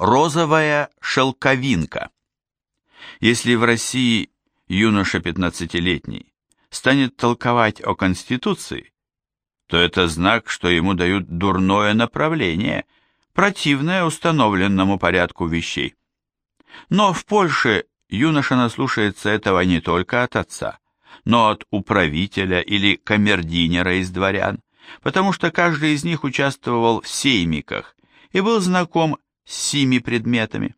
Розовая шелковинка. Если в России юноша 15-летний станет толковать о Конституции, то это знак, что ему дают дурное направление, противное установленному порядку вещей. Но в Польше юноша наслушается этого не только от отца, но от управителя или камердинера из дворян, потому что каждый из них участвовал в сеймиках и был знаком сими предметами.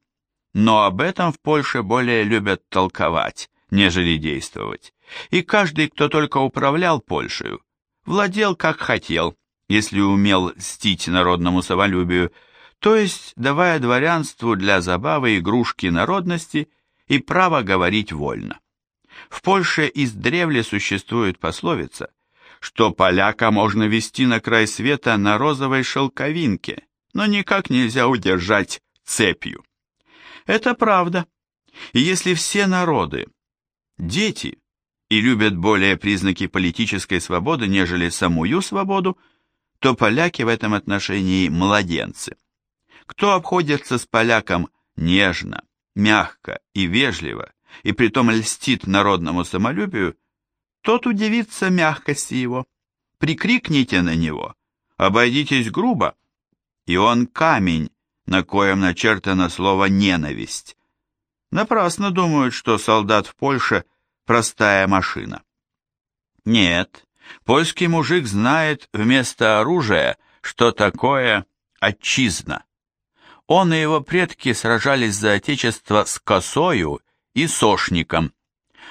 Но об этом в Польше более любят толковать, нежели действовать. И каждый, кто только управлял Польшей, владел как хотел, если умел льстить народному самолюбию, то есть давая дворянству для забавы игрушки народности и право говорить вольно. В Польше издревле существует пословица, что поляка можно вести на край света на розовой шелковинке, но никак нельзя удержать цепью. Это правда. И если все народы – дети и любят более признаки политической свободы, нежели самую свободу, то поляки в этом отношении младенцы. Кто обходится с поляком нежно, мягко и вежливо, и притом льстит народному самолюбию, тот удивится мягкости его. Прикрикните на него, обойдитесь грубо, и он камень, на коем начертано слово «ненависть». Напрасно думают, что солдат в Польше – простая машина. Нет, польский мужик знает вместо оружия, что такое отчизна. Он и его предки сражались за отечество с косою и сошником.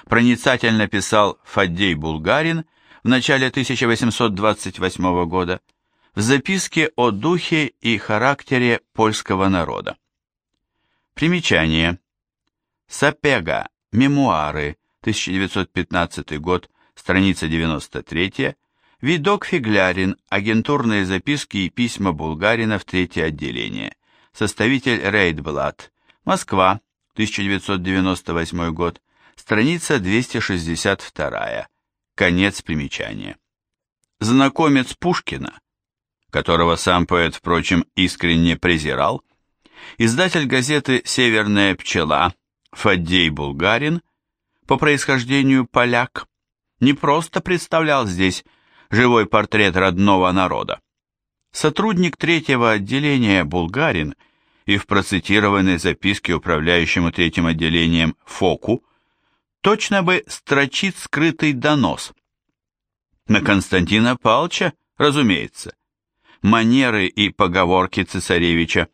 Проницательно писал Фаддей Булгарин в начале 1828 года – в записке о духе и характере польского народа. Примечание. Сапега. Мемуары. 1915 год. Страница 93. Видок Фиглярин. Агентурные записки и письма Булгарина в третье отделение. Составитель Рейдблат. Москва. 1998 год. Страница 262. Конец примечания. Знакомец Пушкина которого сам поэт, впрочем, искренне презирал, издатель газеты «Северная пчела» Фаддей Булгарин, по происхождению поляк, не просто представлял здесь живой портрет родного народа. Сотрудник третьего отделения Булгарин и в процитированной записке управляющему третьим отделением Фоку точно бы строчит скрытый донос. На Константина Палча, разумеется, манеры и поговорки цесаревича,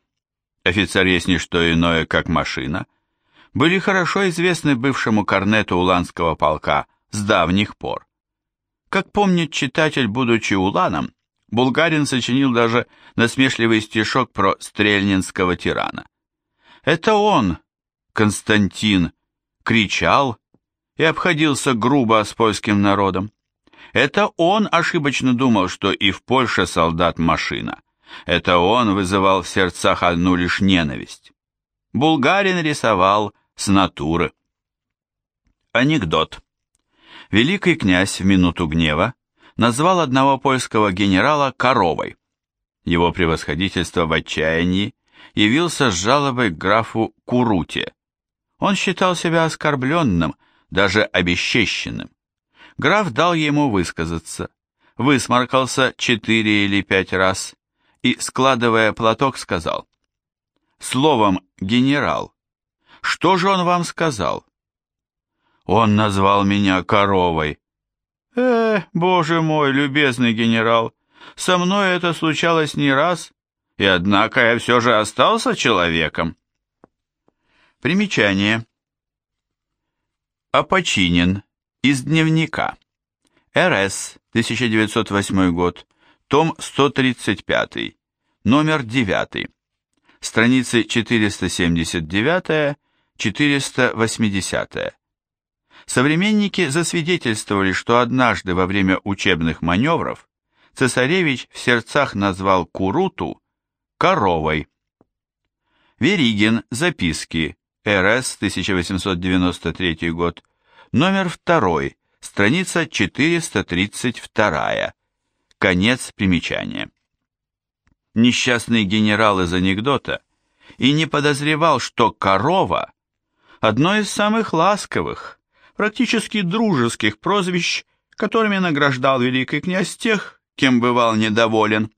офицер есть не что иное, как машина, были хорошо известны бывшему корнету Уланского полка с давних пор. Как помнит читатель, будучи уланом, Булгарин сочинил даже насмешливый стишок про стрельнинского тирана. Это он, Константин, кричал и обходился грубо с польским народом. Это он ошибочно думал, что и в Польше солдат машина. Это он вызывал в сердцах одну лишь ненависть. Булгарин рисовал с натуры. Анекдот. Великий князь в минуту гнева назвал одного польского генерала коровой. Его превосходительство в отчаянии явился с жалобой к графу Куруте. Он считал себя оскорбленным, даже обесчещенным. Граф дал ему высказаться, высморкался четыре или пять раз и, складывая платок, сказал, «Словом, генерал, что же он вам сказал?» «Он назвал меня коровой». «Э, боже мой, любезный генерал, со мной это случалось не раз, и однако я все же остался человеком». Примечание. Опочинен. Из дневника. РС, 1908 год, том 135, номер 9, страницы 479-480. Современники засвидетельствовали, что однажды во время учебных маневров цесаревич в сердцах назвал Куруту коровой. Веригин, записки, РС, 1893 год, Номер второй, страница 432. Конец примечания. Несчастный генерал из анекдота и не подозревал, что корова – одно из самых ласковых, практически дружеских прозвищ, которыми награждал великий князь тех, кем бывал недоволен.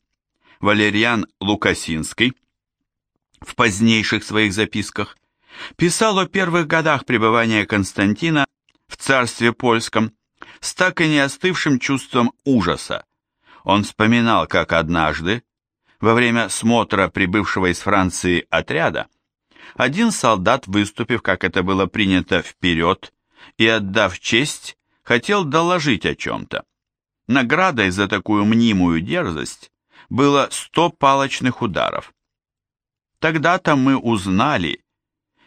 Валерьян Лукасинский в позднейших своих записках писал о первых годах пребывания Константина в царстве польском с так и не остывшим чувством ужаса. Он вспоминал, как однажды, во время смотра прибывшего из Франции отряда, один солдат, выступив, как это было принято, вперед и отдав честь, хотел доложить о чем-то. Наградой за такую мнимую дерзость было сто палочных ударов. Тогда-то мы узнали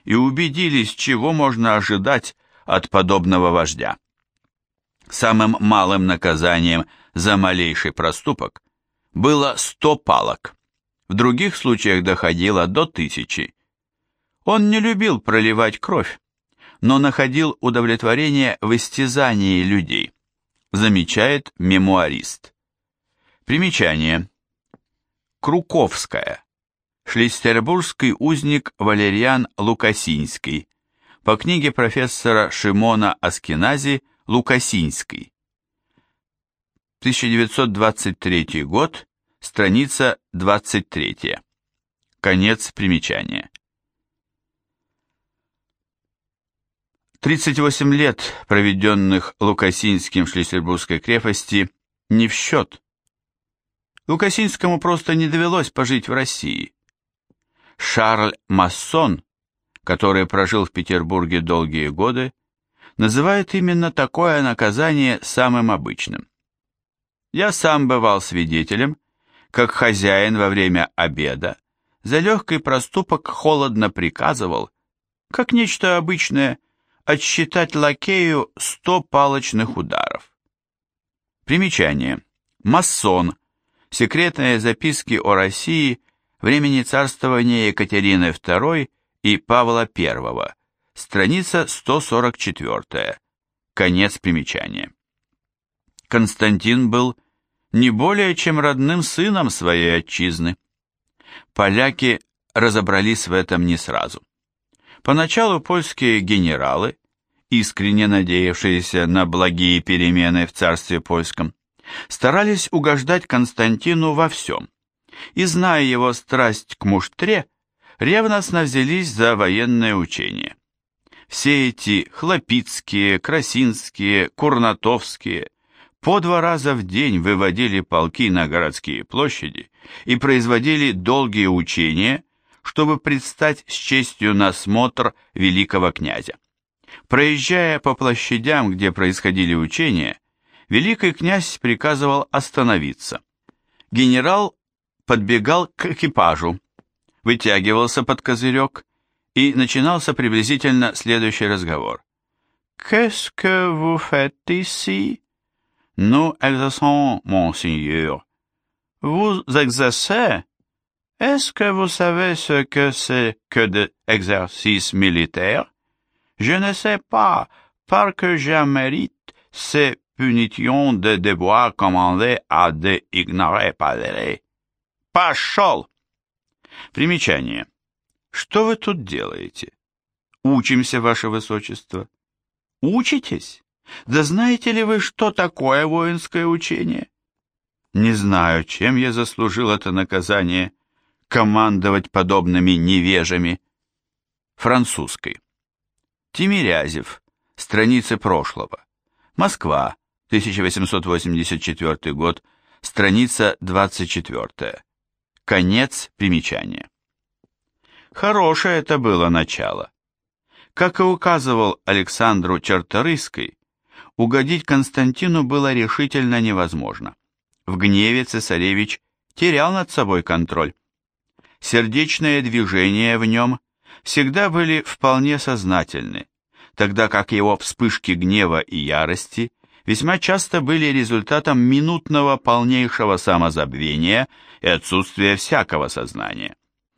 и убедились, чего можно ожидать от подобного вождя. Самым малым наказанием за малейший проступок было сто палок. В других случаях доходило до тысячи. Он не любил проливать кровь, но находил удовлетворение в истязании людей, замечает мемуарист. Примечание. Круковская. Шлистербургский узник Валерьян Лукасинский. По книге профессора Шимона Аскинази Лукасинский. 1923 год, страница 23. Конец примечания. 38 лет, проведенных Лукасинским в Шлиссельбургской крепости, не в счет. Лукасинскому просто не довелось пожить в России. Шарль Массон, который прожил в Петербурге долгие годы, называет именно такое наказание самым обычным. Я сам бывал свидетелем, как хозяин во время обеда за легкий проступок холодно приказывал, как нечто обычное, отсчитать лакею сто палочных ударов. Примечание. Массон. Секретные записки о России времени царствования Екатерины II и Павла I, страница 144, конец примечания. Константин был не более чем родным сыном своей отчизны. Поляки разобрались в этом не сразу. Поначалу польские генералы, искренне надеявшиеся на благие перемены в царстве польском, старались угождать Константину во всем, и, зная его страсть к муштре, ревностно взялись за военное учение. Все эти хлопицкие, красинские, курнатовские по два раза в день выводили полки на городские площади и производили долгие учения, чтобы предстать с честью на смотр великого князя. Проезжая по площадям, где происходили учения, великий князь приказывал остановиться. Генерал подбегал к экипажу, вытягивался под козырек, и начинался приблизительно следующий разговор. «Qu'est-ce que vous faites ici?» «Nous exerçons, monseigneur». «Vous exercez Est-ce que vous savez ce que c'est que de exercice militaire Je ne sais pas, parce que je mérite ces punitions de devoir commander à des ignorés padres. Пошел! Примечание. Что вы тут делаете? Учимся, ваше высочество. Учитесь? Да знаете ли вы, что такое воинское учение? Не знаю, чем я заслужил это наказание командовать подобными невежами. Французской. Тимирязев. Страницы прошлого. Москва. 1884 год. Страница 24. Конец примечания. Хорошее это было начало. Как и указывал Александру Черторыской, угодить Константину было решительно невозможно. В гневе цесаревич терял над собой контроль сердечные движения в нем всегда были вполне сознательны, тогда как его вспышки гнева и ярости весьма часто были результатом минутного полнейшего самозабвения и отсутствия всякого сознания.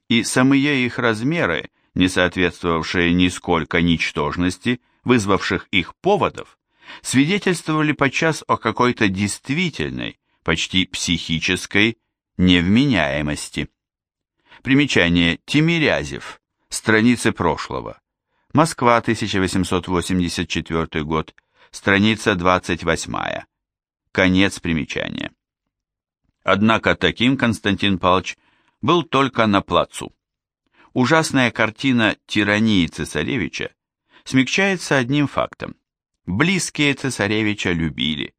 И самые их размеры, не соответствовавшие нисколько ничтожности, вызвавших их поводов, свидетельствовали подчас о какой-то действительной, почти психической невменяемости. Примечание. Тимирязев. Страницы прошлого. Москва, 1884 год. Страница 28. Конец примечания. Однако таким Константин Павлович был только на плацу. Ужасная картина тирании цесаревича смягчается одним фактом. Близкие цесаревича любили.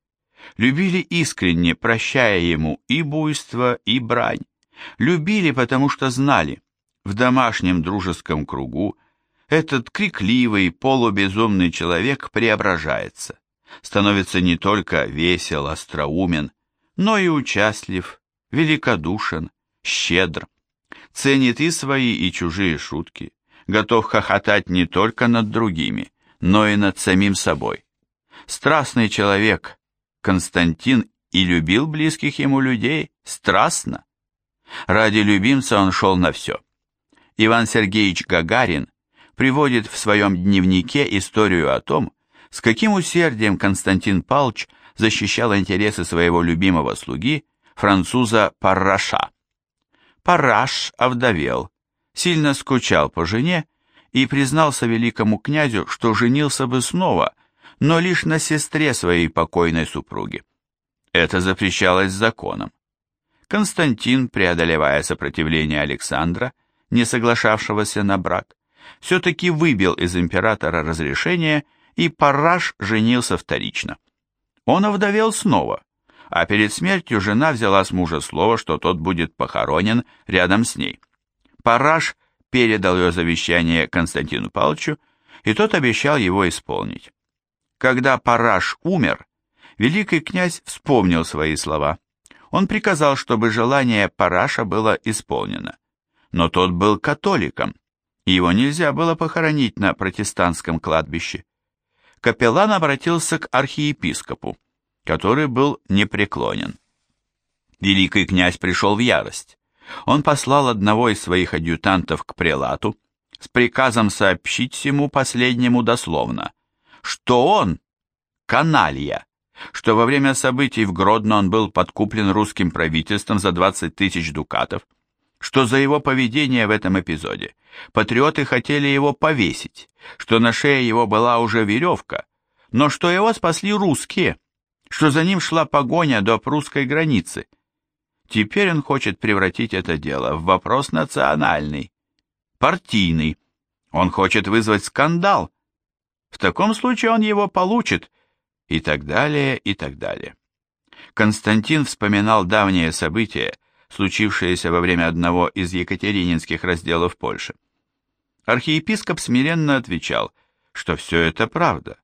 Любили искренне, прощая ему и буйство, и брань. Любили, потому что знали, в домашнем дружеском кругу этот крикливый, полубезумный человек преображается, становится не только весел, остроумен, но и участлив, великодушен, щедр, ценит и свои, и чужие шутки, готов хохотать не только над другими, но и над самим собой. Страстный человек, Константин и любил близких ему людей страстно. Ради любимца он шел на все. Иван Сергеевич Гагарин приводит в своем дневнике историю о том, с каким усердием Константин Палч защищал интересы своего любимого слуги, француза Парраша. Параш овдовел, сильно скучал по жене и признался великому князю, что женился бы снова, но лишь на сестре своей покойной супруги. Это запрещалось законом. Константин, преодолевая сопротивление Александра, не соглашавшегося на брак, все-таки выбил из императора разрешение, и Параш женился вторично. Он овдовел снова, а перед смертью жена взяла с мужа слово, что тот будет похоронен рядом с ней. Параш передал ее завещание Константину Павловичу, и тот обещал его исполнить. Когда Параш умер, великий князь вспомнил свои слова. Он приказал, чтобы желание Параша было исполнено. Но тот был католиком, его нельзя было похоронить на протестантском кладбище. Капеллан обратился к архиепископу, который был непреклонен. Великий князь пришел в ярость. Он послал одного из своих адъютантов к прелату с приказом сообщить всему последнему дословно, что он каналья, что во время событий в Гродно он был подкуплен русским правительством за 20 тысяч дукатов, что за его поведение в этом эпизоде патриоты хотели его повесить, что на шее его была уже веревка, но что его спасли русские, что за ним шла погоня до прусской границы. Теперь он хочет превратить это дело в вопрос национальный, партийный. Он хочет вызвать скандал. В таком случае он его получит, и так далее, и так далее. Константин вспоминал давние события, случившиеся во время одного из екатерининских разделов Польши. Архиепископ смиренно отвечал, что все это правда,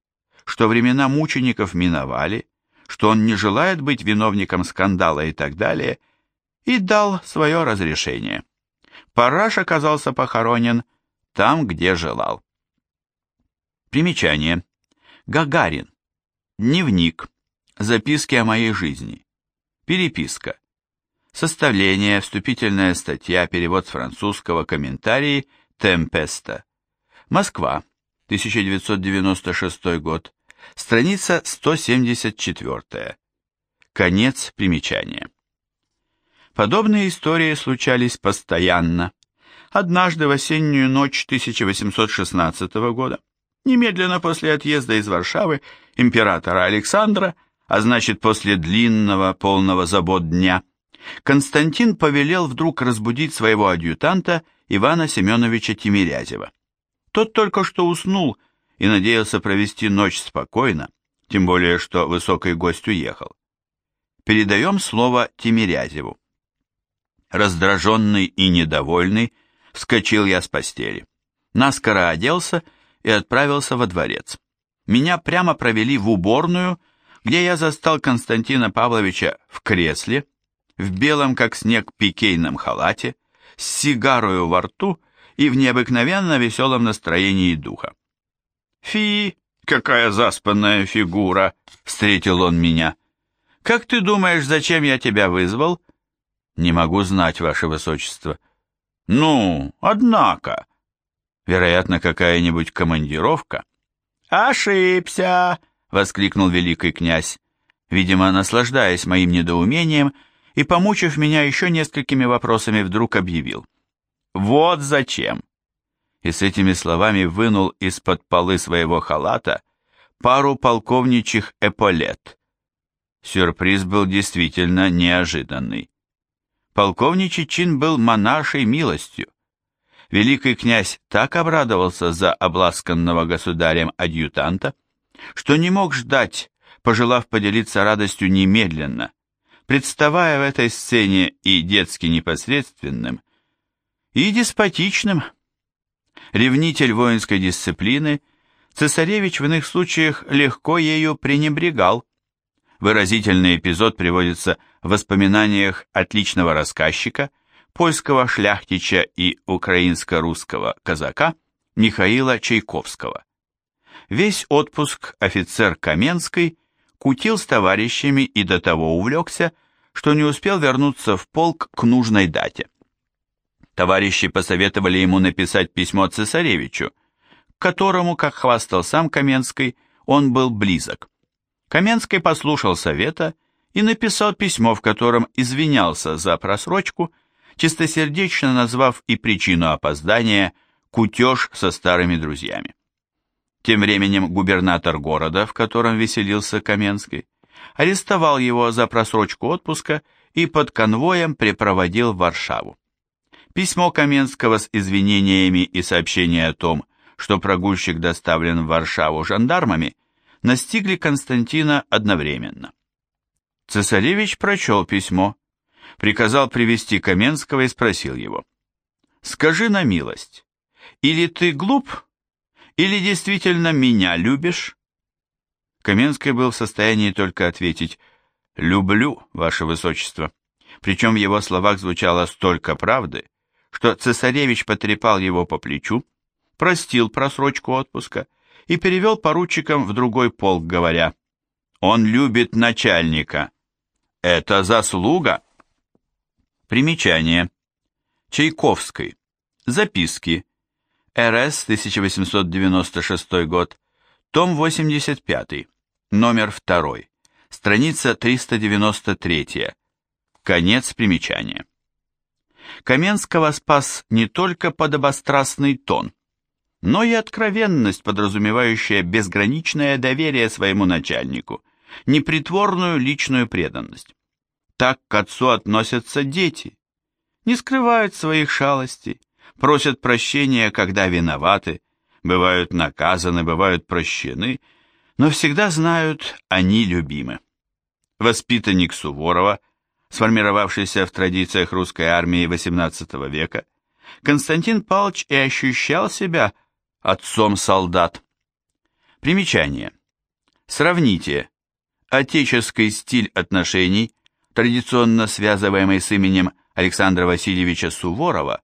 что времена мучеников миновали, что он не желает быть виновником скандала и так далее, и дал свое разрешение. Параш оказался похоронен там, где желал. Примечание. Гагарин. Дневник. Записки о моей жизни. Переписка. Составление, вступительная статья, перевод с французского, комментарии, Темпеста. Москва, 1996 год. Страница 174. Конец примечания. Подобные истории случались постоянно. Однажды в осеннюю ночь 1816 года Немедленно после отъезда из Варшавы императора Александра, а значит после длинного, полного забот дня, Константин повелел вдруг разбудить своего адъютанта Ивана Семеновича Тимирязева. Тот только что уснул и надеялся провести ночь спокойно, тем более что высокий гость уехал. Передаем слово Тимирязеву. Раздраженный и недовольный, вскочил я с постели. Наскоро оделся и, отправился во дворец. Меня прямо провели в уборную, где я застал Константина Павловича в кресле, в белом как снег пикейном халате, с сигарою во рту и в необыкновенно веселом настроении духа. «Фи, какая заспанная фигура!» — встретил он меня. «Как ты думаешь, зачем я тебя вызвал?» «Не могу знать, ваше высочество». «Ну, однако», Вероятно, какая-нибудь командировка. «Ошибся!» — воскликнул великий князь, видимо, наслаждаясь моим недоумением и, помучив меня еще несколькими вопросами, вдруг объявил. Вот зачем!» И с этими словами вынул из-под полы своего халата пару полковничьих эполет. Сюрприз был действительно неожиданный. Полковничий чин был монаршей милостью. Великий князь так обрадовался за обласканного государем адъютанта, что не мог ждать, пожелав поделиться радостью немедленно, представая в этой сцене и детски непосредственным, и деспотичным. Ревнитель воинской дисциплины, цесаревич в иных случаях легко ею пренебрегал. Выразительный эпизод приводится в воспоминаниях отличного рассказчика, польского шляхтича и украинско-русского казака Михаила Чайковского. Весь отпуск офицер Каменский кутил с товарищами и до того увлекся, что не успел вернуться в полк к нужной дате. Товарищи посоветовали ему написать письмо цесаревичу, к которому, как хвастал сам Каменский, он был близок. Каменский послушал совета и написал письмо, в котором извинялся за просрочку, чистосердечно назвав и причину опоздания кутеж со старыми друзьями. Тем временем губернатор города, в котором веселился Каменский, арестовал его за просрочку отпуска и под конвоем припроводил в Варшаву. Письмо Каменского с извинениями и сообщение о том, что прогульщик доставлен в Варшаву жандармами, настигли Константина одновременно. Цесаревич прочел письмо, приказал привести Каменского и спросил его, «Скажи на милость, или ты глуп, или действительно меня любишь?» Каменский был в состоянии только ответить «Люблю, ваше высочество». Причем в его словах звучало столько правды, что цесаревич потрепал его по плечу, простил просрочку отпуска и перевел поручикам в другой полк, говоря «Он любит начальника». Это заслуга. Примечание. Чайковской. Записки. РС 1896 год. Том 85. Номер 2. Страница 393. Конец примечания. Каменского спас не только подобострастный тон, но и откровенность, подразумевающая безграничное доверие своему начальнику, непритворную личную преданность. Так к отцу относятся дети, не скрывают своих шалостей, просят прощения, когда виноваты, бывают наказаны, бывают прощены, но всегда знают, они любимы. Воспитанник Суворова, сформировавшийся в традициях русской армии XVIII века, Константин Павлович и ощущал себя отцом солдат. Примечание. Сравните отеческий стиль отношений, традиционно связываемый с именем Александра Васильевича Суворова,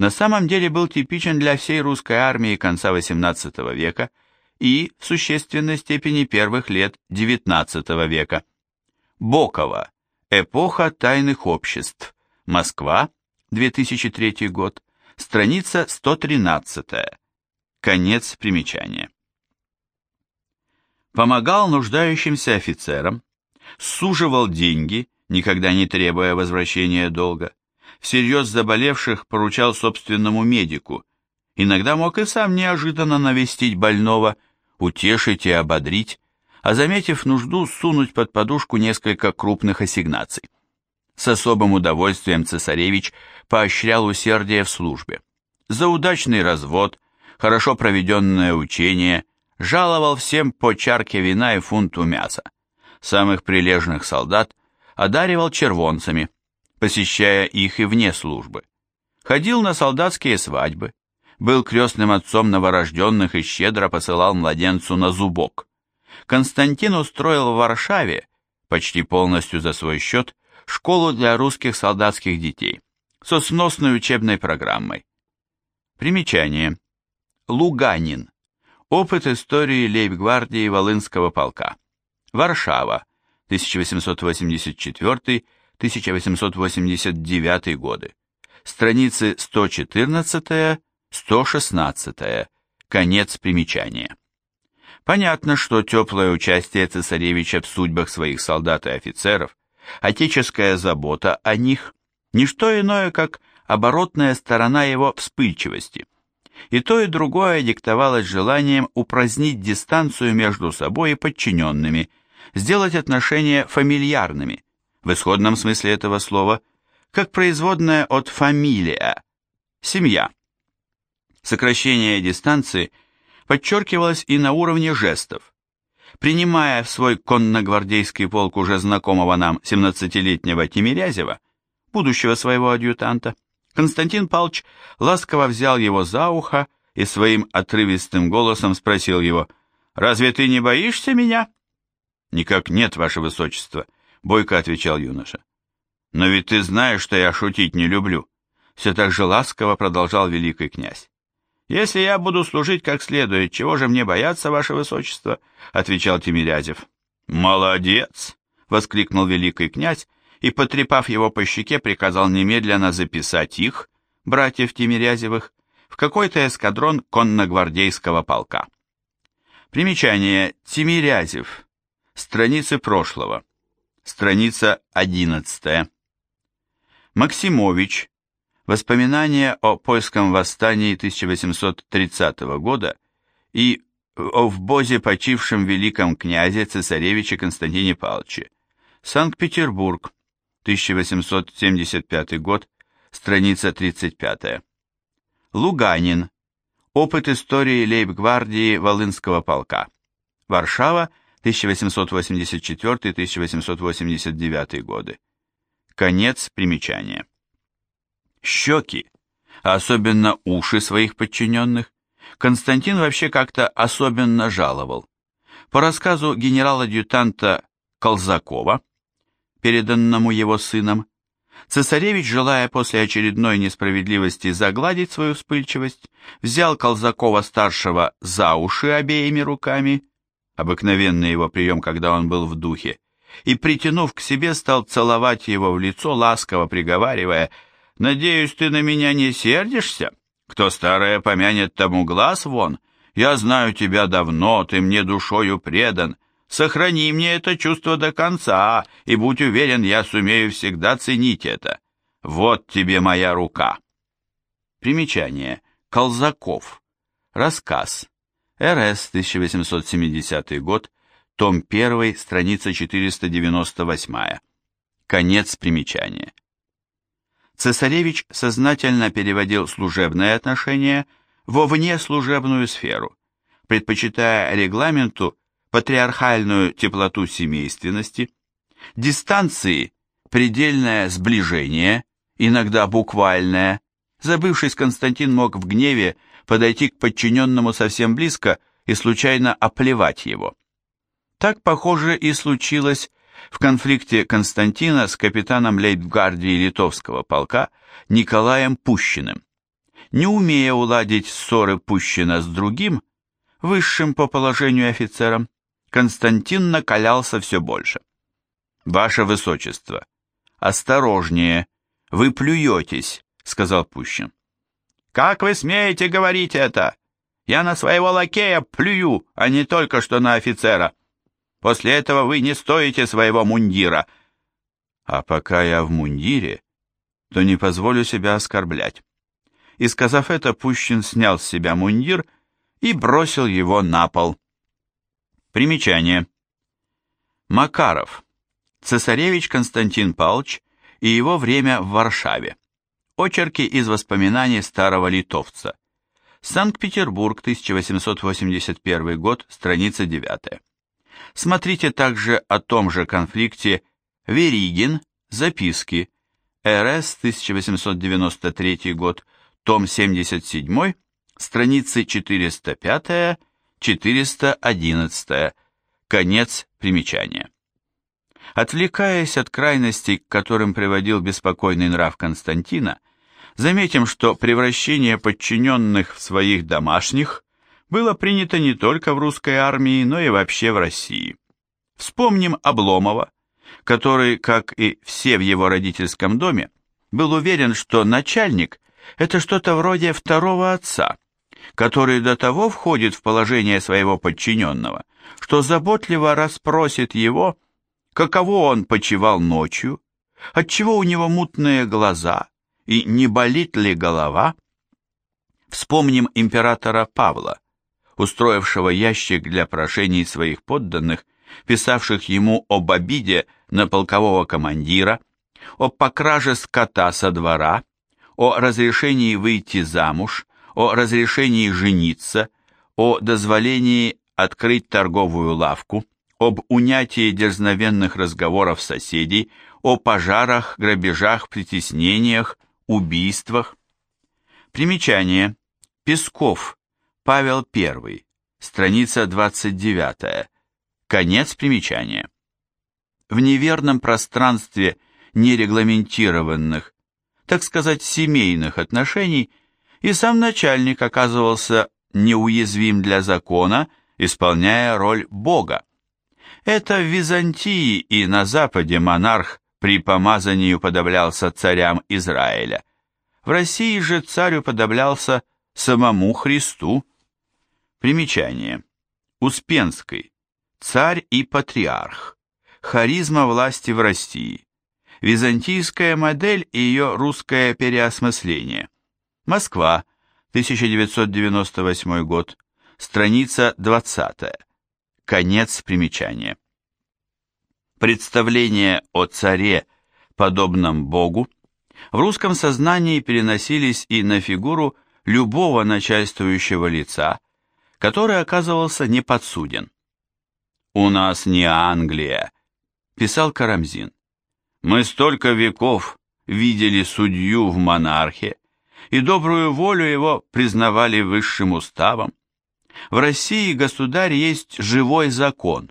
на самом деле был типичен для всей русской армии конца XVIII века и, в существенной степени, первых лет XIX века. Бокова. Эпоха тайных обществ. Москва. 2003 год. Страница 113. Конец примечания. Помогал нуждающимся офицерам, суживал деньги, никогда не требуя возвращения долга, всерьез заболевших поручал собственному медику, иногда мог и сам неожиданно навестить больного, утешить и ободрить, а заметив нужду, сунуть под подушку несколько крупных ассигнаций. С особым удовольствием цесаревич поощрял усердие в службе. За удачный развод, хорошо проведенное учение, жаловал всем по чарке вина и фунту мяса. Самых прилежных солдат одаривал червонцами – посещая их и вне службы. Ходил на солдатские свадьбы, был крестным отцом новорожденных и щедро посылал младенцу на зубок. Константин устроил в Варшаве, почти полностью за свой счет, школу для русских солдатских детей со сносной учебной программой. Примечание. Луганин. Опыт истории лейб-гвардии Волынского полка. Варшава. 1884 1889 годы. Страницы 114-116. Конец примечания. Понятно, что теплое участие цесаревича в судьбах своих солдат и офицеров, отеческая забота о них – не что иное, как оборотная сторона его вспыльчивости. И то, и другое диктовалось желанием упразднить дистанцию между собой и подчиненными, сделать отношения фамильярными, в исходном смысле этого слова, как производная от «фамилия» – семья. Сокращение дистанции подчеркивалось и на уровне жестов. Принимая в свой конногвардейский полк уже знакомого нам 17-летнего Тимирязева, будущего своего адъютанта, Константин Палч ласково взял его за ухо и своим отрывистым голосом спросил его, «Разве ты не боишься меня?» «Никак нет, ваше высочество», — бойко отвечал юноша. «Но ведь ты знаешь, что я шутить не люблю», — все так же ласково продолжал великий князь. «Если я буду служить как следует, чего же мне бояться, ваше высочество?» — отвечал Тимирязев. «Молодец!» — воскликнул великий князь и, потрепав его по щеке, приказал немедленно записать их, братьев Тимирязевых, в какой-то эскадрон конногвардейского полка. Примечание Тимирязев. Страницы прошлого. Страница 11. Максимович. Воспоминания о польском восстании 1830 года и о вбозе почившем великом князе цесаревиче Константине Павловиче. Санкт-Петербург, 1875 год, страница 35. Луганин. Опыт истории лейб-гвардии Волынского полка. Варшава, 1884-1889 годы. Конец примечания. Щеки, особенно уши своих подчиненных, Константин вообще как-то особенно жаловал. По рассказу генерал-адъютанта Колзакова, переданному его сыном, цесаревич, желая после очередной несправедливости загладить свою вспыльчивость, взял Колзакова-старшего за уши обеими руками, обыкновенный его прием, когда он был в духе, и, притянув к себе, стал целовать его в лицо, ласково приговаривая, «Надеюсь, ты на меня не сердишься? Кто старое помянет, тому глаз вон. Я знаю тебя давно, ты мне душою предан, Сохрани мне это чувство до конца, и будь уверен, я сумею всегда ценить это. Вот тебе моя рука. Примечание. Колзаков. Рассказ. РС, 1870 год, том 1, страница 498. Конец примечания. Цесаревич сознательно переводил служебные отношения во внеслужебную сферу, предпочитая регламенту патриархальную теплоту семейственности, дистанции, предельное сближение, иногда буквальное. Забывшись, Константин мог в гневе подойти к подчиненному совсем близко и случайно оплевать его. Так, похоже, и случилось в конфликте Константина с капитаном лейбгвардии литовского полка Николаем Пущиным. Не умея уладить ссоры Пущина с другим, высшим по положению офицером, Константин накалялся все больше. «Ваше Высочество, осторожнее, вы плюетесь», — сказал Пущин. «Как вы смеете говорить это? Я на своего лакея плюю, а не только что на офицера. После этого вы не стоите своего мундира». «А пока я в мундире, то не позволю себя оскорблять». И сказав это, Пущин снял с себя мундир и бросил его на пол. Примечание. Макаров. Цесаревич Константин Павлович и его время в Варшаве. Очерки из воспоминаний старого литовца. Санкт-Петербург, 1881 год, страница 9. Смотрите также о том же конфликте Веригин, записки, РС, 1893 год, том 77, страницы 405 411. Конец примечания. Отвлекаясь от крайностей, к которым приводил беспокойный нрав Константина, заметим, что превращение подчиненных в своих домашних было принято не только в русской армии, но и вообще в России. Вспомним Обломова, который, как и все в его родительском доме, был уверен, что начальник – это что-то вроде второго отца – который до того входит в положение своего подчиненного, что заботливо расспросит его, каково он почевал ночью, отчего у него мутные глаза и не болит ли голова? Вспомним императора Павла, устроившего ящик для прошений своих подданных, писавших ему об обиде на полкового командира, о покраже скота со двора, о разрешении выйти замуж, о разрешении жениться, о дозволении открыть торговую лавку, об унятии дерзновенных разговоров соседей, о пожарах, грабежах, притеснениях, убийствах. Примечание. Песков. Павел I. Страница 29. Конец примечания. В неверном пространстве нерегламентированных, так сказать, семейных отношений и сам начальник оказывался неуязвим для закона, исполняя роль Бога. Это в Византии и на Западе монарх при помазании уподоблялся царям Израиля. В России же царь уподоблялся самому Христу. Примечание. Успенский. Царь и патриарх. Харизма власти в России. Византийская модель и ее русское переосмысление. Москва, 1998 год. Страница 20. Конец примечания. Представления о царе, подобном Богу, в русском сознании переносились и на фигуру любого начальствующего лица, который оказывался неподсуден. «У нас не Англия», – писал Карамзин. «Мы столько веков видели судью в монархе, и добрую волю его признавали высшим уставом. В России государь есть живой закон.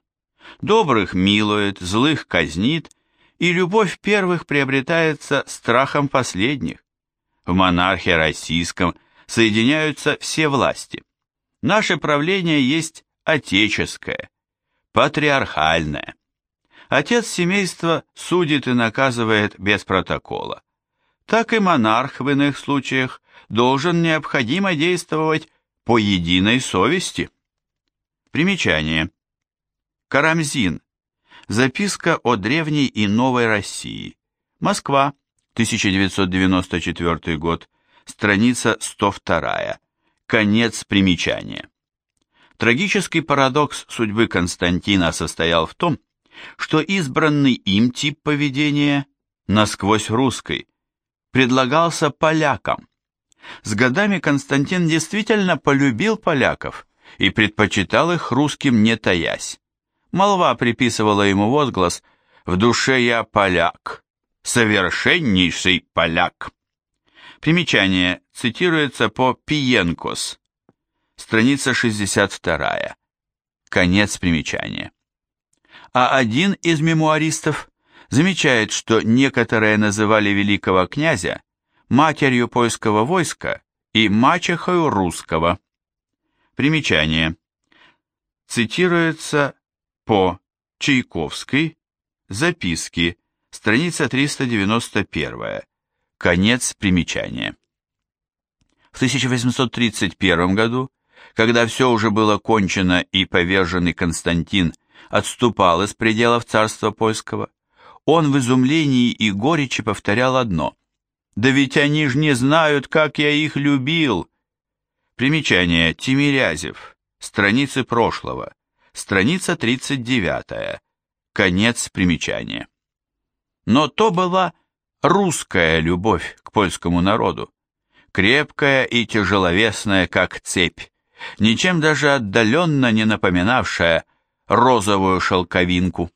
Добрых милует, злых казнит, и любовь первых приобретается страхом последних. В монархии российском соединяются все власти. Наше правление есть отеческое, патриархальное. Отец семейства судит и наказывает без протокола. Так и монарх в иных случаях должен необходимо действовать по единой совести. Примечание. Карамзин. Записка о древней и новой России. Москва, 1994 год, страница 102. Конец примечания. Трагический парадокс судьбы Константина состоял в том, что избранный им тип поведения насквозь русской предлагался полякам, с годами Константин действительно полюбил поляков и предпочитал их русским не таясь. Молва приписывала ему возглас «В душе я поляк, совершеннейший поляк». Примечание цитируется по Пиенкос, страница 62, конец примечания. А один из мемуаристов замечает, что некоторые называли великого князя матерью польского войска и мачехою русского. Примечание. Цитируется по Чайковской, записки, страница 391, конец примечания. В 1831 году, когда все уже было кончено и поверженный Константин отступал из пределов царства польского, он в изумлении и горечи повторял одно да ведь они ж не знают, как я их любил. Примечание. Тимирязев. Страницы прошлого. Страница 39. Конец примечания. Но то была русская любовь к польскому народу, крепкая и тяжеловесная, как цепь, ничем даже отдаленно не напоминавшая розовую шелковинку.